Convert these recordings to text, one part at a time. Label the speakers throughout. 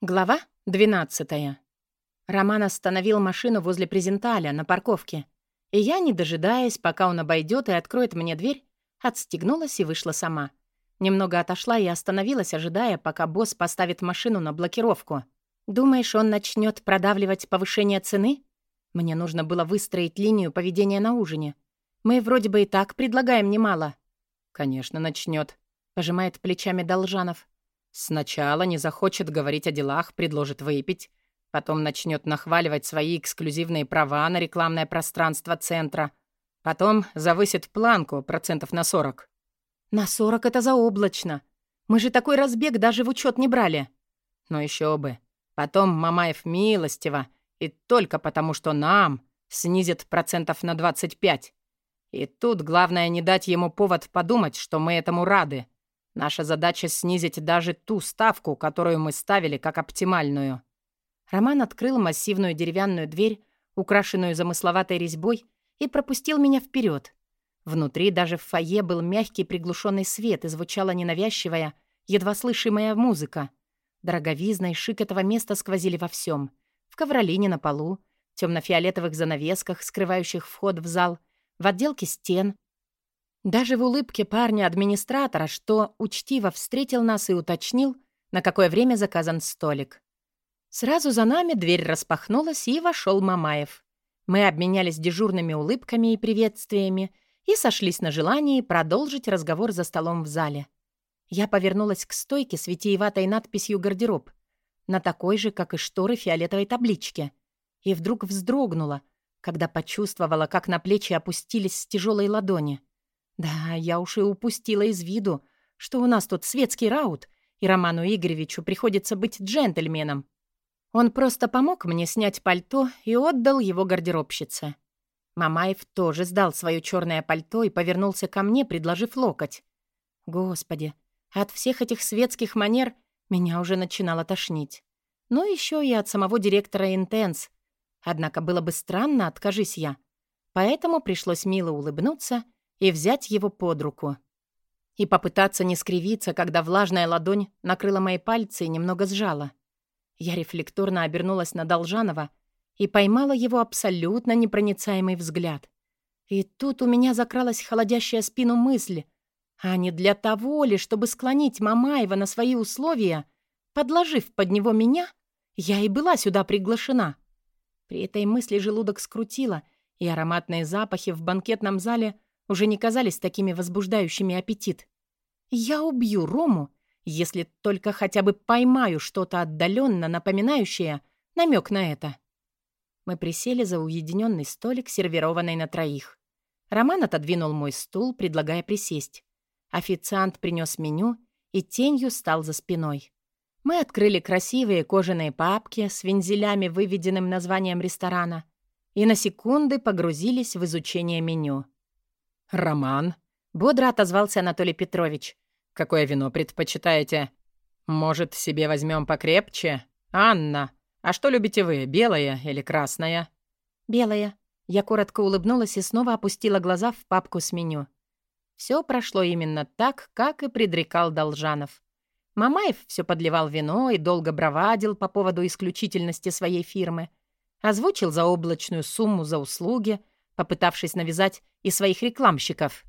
Speaker 1: Глава 12. Роман остановил машину возле презенталя на парковке, и я, не дожидаясь, пока он обойдет и откроет мне дверь, отстегнулась и вышла сама. Немного отошла и остановилась, ожидая, пока босс поставит машину на блокировку. «Думаешь, он начнет продавливать повышение цены?» Мне нужно было выстроить линию поведения на ужине. Мы вроде бы и так предлагаем немало.
Speaker 2: «Конечно, начнет,
Speaker 1: пожимает плечами Должанов.
Speaker 2: Сначала не захочет говорить о делах, предложит выпить, потом начнет нахваливать свои эксклюзивные права на рекламное пространство центра, потом завысит планку процентов на 40.
Speaker 1: На 40 это заоблачно. Мы же такой разбег даже в учет не брали.
Speaker 2: Но еще бы. Потом Мамаев милостиво, и только потому, что нам снизит процентов на 25. И тут главное не дать ему повод подумать, что мы этому рады. Наша задача снизить даже ту ставку, которую мы ставили как оптимальную».
Speaker 1: Роман открыл массивную деревянную дверь, украшенную замысловатой резьбой, и пропустил меня вперед. Внутри даже в фойе был мягкий приглушенный свет и звучала ненавязчивая, едва слышимая музыка. Дороговизна и шик этого места сквозили во всем: В ковролине на полу, темно-фиолетовых занавесках, скрывающих вход в зал, в отделке стен — даже в улыбке парня-администратора, что учтиво встретил нас и уточнил, на какое время заказан столик. Сразу за нами дверь распахнулась, и вошел Мамаев. Мы обменялись дежурными улыбками и приветствиями и сошлись на желании продолжить разговор за столом в зале. Я повернулась к стойке с витиеватой надписью «Гардероб», на такой же, как и шторы фиолетовой табличке, и вдруг вздрогнула, когда почувствовала, как на плечи опустились тяжелые ладони — да, я уж и упустила из виду, что у нас тут светский раут, и Роману Игоревичу приходится быть джентльменом. Он просто помог мне снять пальто и отдал его гардеробщице. Мамаев тоже сдал свое черное пальто и повернулся ко мне, предложив локоть. Господи, от всех этих светских манер меня уже начинало тошнить. Ну, еще и от самого директора «Интенс». Однако было бы странно, откажись я. Поэтому пришлось мило улыбнуться — и взять его под руку. И попытаться не скривиться, когда влажная ладонь накрыла мои пальцы и немного сжала. Я рефлекторно обернулась на Должанова и поймала его абсолютно непроницаемый взгляд. И тут у меня закралась холодящая спину мысль, а не для того ли, чтобы склонить Мамаева на свои условия, подложив под него меня, я и была сюда приглашена. При этой мысли желудок скрутило, и ароматные запахи в банкетном зале — уже не казались такими возбуждающими аппетит. Я убью Рому, если только хотя бы поймаю что-то отдаленно напоминающее намек на это. Мы присели за уединенный столик, сервированный на троих. Роман отодвинул мой стул, предлагая присесть. Официант принес меню и тенью стал за спиной. Мы открыли красивые кожаные папки с вензелями, выведенным названием ресторана, и на секунды погрузились в изучение меню.
Speaker 2: «Роман?»
Speaker 1: — бодро отозвался Анатолий Петрович.
Speaker 2: «Какое вино предпочитаете? Может, себе возьмем покрепче? Анна, а что любите вы, белое или красное?»
Speaker 1: «Белое». Я коротко улыбнулась и снова опустила глаза в папку с меню. Все прошло именно так, как и предрекал Должанов. Мамаев все подливал вино и долго бравадил по поводу исключительности своей фирмы. Озвучил заоблачную сумму за услуги, попытавшись навязать и своих рекламщиков.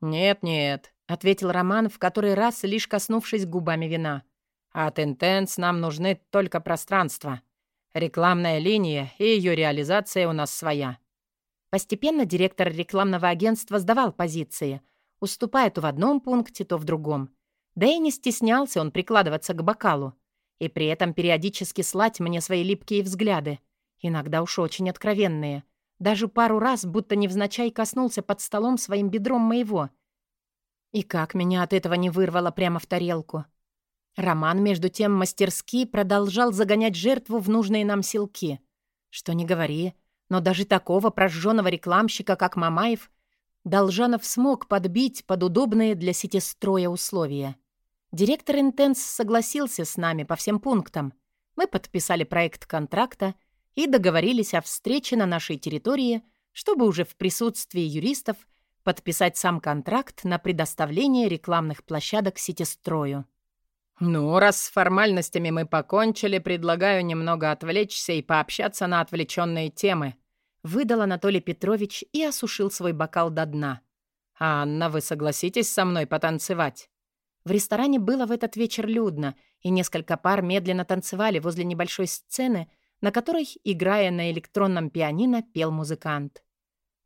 Speaker 2: «Нет-нет», — ответил Роман, в который раз лишь коснувшись губами вина. «От Интенс нам нужны только пространство. Рекламная линия и ее реализация у нас своя».
Speaker 1: Постепенно директор рекламного агентства сдавал позиции, уступая то в одном пункте, то в другом. Да и не стеснялся он прикладываться к бокалу и при этом периодически слать мне свои липкие взгляды, иногда уж очень откровенные — даже пару раз, будто невзначай, коснулся под столом своим бедром моего. И как меня от этого не вырвало прямо в тарелку. Роман, между тем, мастерски продолжал загонять жертву в нужные нам селки. Что не говори, но даже такого прожженного рекламщика, как Мамаев, Должанов смог подбить под удобные для сетестроя условия. Директор «Интенс» согласился с нами по всем пунктам. Мы подписали проект контракта и договорились о встрече на нашей территории, чтобы уже в присутствии юристов подписать сам контракт на предоставление рекламных площадок сетистрою.
Speaker 2: «Ну, раз с формальностями мы покончили, предлагаю немного отвлечься и пообщаться на отвлеченные темы», выдал Анатолий Петрович и осушил свой бокал до дна. «Анна, вы согласитесь со мной потанцевать?»
Speaker 1: В ресторане было в этот вечер людно, и несколько пар медленно танцевали возле небольшой сцены, на которой, играя на электронном пианино, пел музыкант.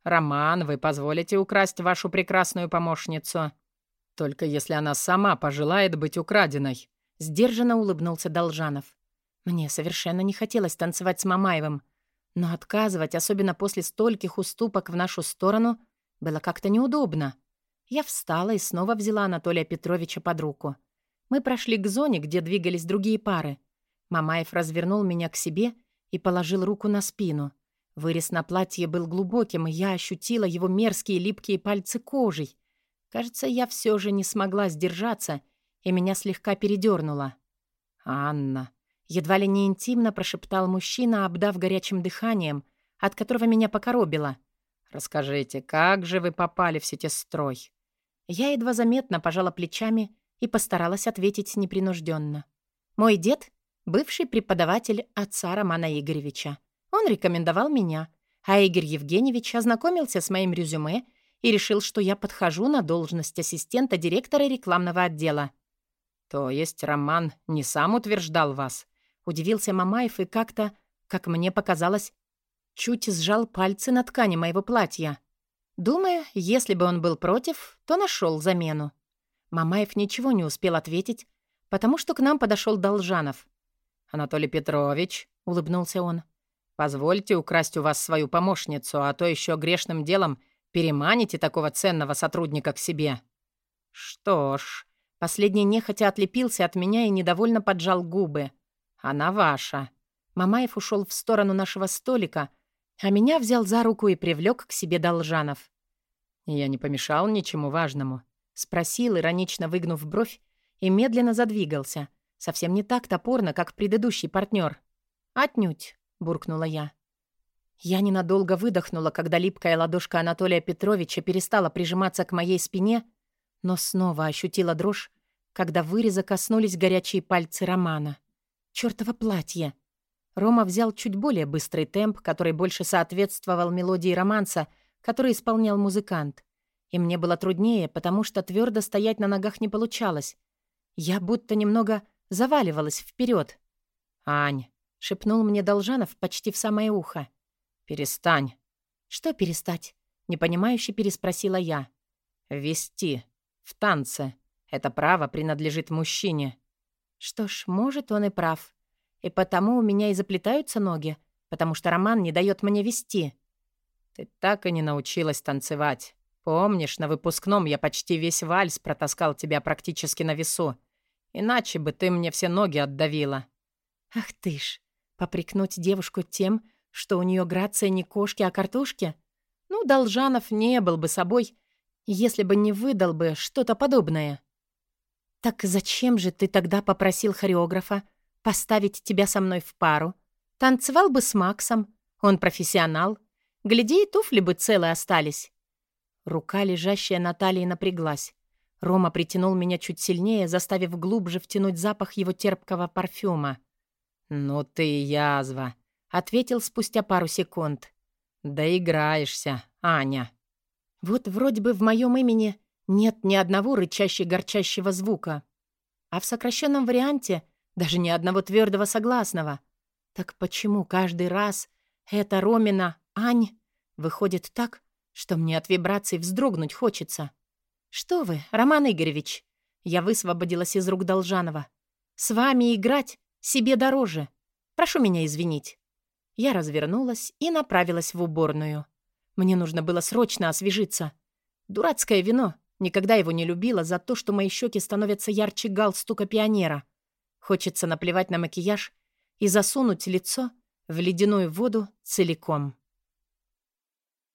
Speaker 2: «Роман, вы позволите украсть вашу прекрасную помощницу?» «Только если она сама пожелает быть украденной», —
Speaker 1: сдержанно улыбнулся Должанов. Мне совершенно не хотелось танцевать с Мамаевым, но отказывать, особенно после стольких уступок в нашу сторону, было как-то неудобно. Я встала и снова взяла Анатолия Петровича под руку. Мы прошли к зоне, где двигались другие пары. Мамаев развернул меня к себе и положил руку на спину. Вырез на платье был глубоким, и я ощутила его мерзкие липкие пальцы кожей. Кажется, я все же не смогла сдержаться, и меня слегка передернуло. «Анна», — едва ли не интимно прошептал мужчина, обдав горячим дыханием, от которого меня покоробило.
Speaker 2: «Расскажите, как же вы попали в сетестрой?»
Speaker 1: Я едва заметно пожала плечами и постаралась ответить непринужденно. Мой дед — бывший преподаватель отца Романа Игоревича. Он рекомендовал меня, а Игорь Евгеньевич ознакомился с моим резюме и решил, что я подхожу на должность ассистента директора рекламного отдела.
Speaker 2: «То есть Роман не сам утверждал вас?»
Speaker 1: Удивился Мамаев и как-то, как мне показалось, чуть сжал пальцы на ткани моего платья. Думаю, если бы он был против, то нашел замену. Мамаев ничего не успел ответить, потому что к нам подошел Должанов.
Speaker 2: «Анатолий Петрович», — улыбнулся он, — «позвольте украсть у вас свою помощницу, а то еще грешным делом переманите такого ценного сотрудника к себе».
Speaker 1: «Что ж...» Последний нехотя отлепился от меня и недовольно поджал губы. «Она ваша». Мамаев ушел в сторону нашего столика, а меня взял за руку и привлек к себе Должанов.
Speaker 2: «Я не помешал ничему важному?»
Speaker 1: — спросил, иронично выгнув бровь, и медленно задвигался. Совсем не так топорно, как предыдущий партнер. «Отнюдь», — буркнула я. Я ненадолго выдохнула, когда липкая ладошка Анатолия Петровича перестала прижиматься к моей спине, но снова ощутила дрожь, когда выреза коснулись горячие пальцы Романа. Чёртово платье! Рома взял чуть более быстрый темп, который больше соответствовал мелодии романса, который исполнял музыкант. И мне было труднее, потому что твердо стоять на ногах не получалось. Я будто немного заваливалась вперед.
Speaker 2: «Ань», —
Speaker 1: шепнул мне Должанов почти в самое ухо.
Speaker 2: «Перестань».
Speaker 1: «Что перестать?» — непонимающе переспросила я.
Speaker 2: «Вести. В танце. Это право принадлежит мужчине».
Speaker 1: Что ж, может, он и прав. И потому у меня и заплетаются ноги, потому что Роман не дает мне вести.
Speaker 2: Ты так и не научилась танцевать. Помнишь, на выпускном я почти весь вальс протаскал тебя практически на весу. Иначе бы ты мне все ноги отдавила.
Speaker 1: Ах ты ж, попрекнуть девушку тем, что у нее грация не кошки, а картошки? Ну, Должанов не был бы собой, если бы не выдал бы что-то подобное. Так зачем же ты тогда попросил хореографа Поставить тебя со мной в пару. Танцевал бы с Максом. Он профессионал. Гляди, и туфли бы целые остались. Рука, лежащая на талии, напряглась. Рома притянул меня чуть сильнее, заставив глубже втянуть запах его терпкого парфюма.
Speaker 2: «Ну ты язва», — ответил спустя пару секунд. «Доиграешься, Аня».
Speaker 1: Вот вроде бы в моем имени нет ни одного рычаще-горчащего звука. А в сокращенном варианте даже ни одного твердого согласного. Так почему каждый раз эта Ромина «Ань» выходит так, что мне от вибраций вздрогнуть хочется? Что вы, Роман Игоревич? Я высвободилась из рук Должанова. С вами играть себе дороже. Прошу меня извинить. Я развернулась и направилась в уборную. Мне нужно было срочно освежиться. Дурацкое вино. Никогда его не любила за то, что мои щеки становятся ярче галстука пионера. Хочется наплевать на макияж и засунуть лицо в ледяную воду целиком.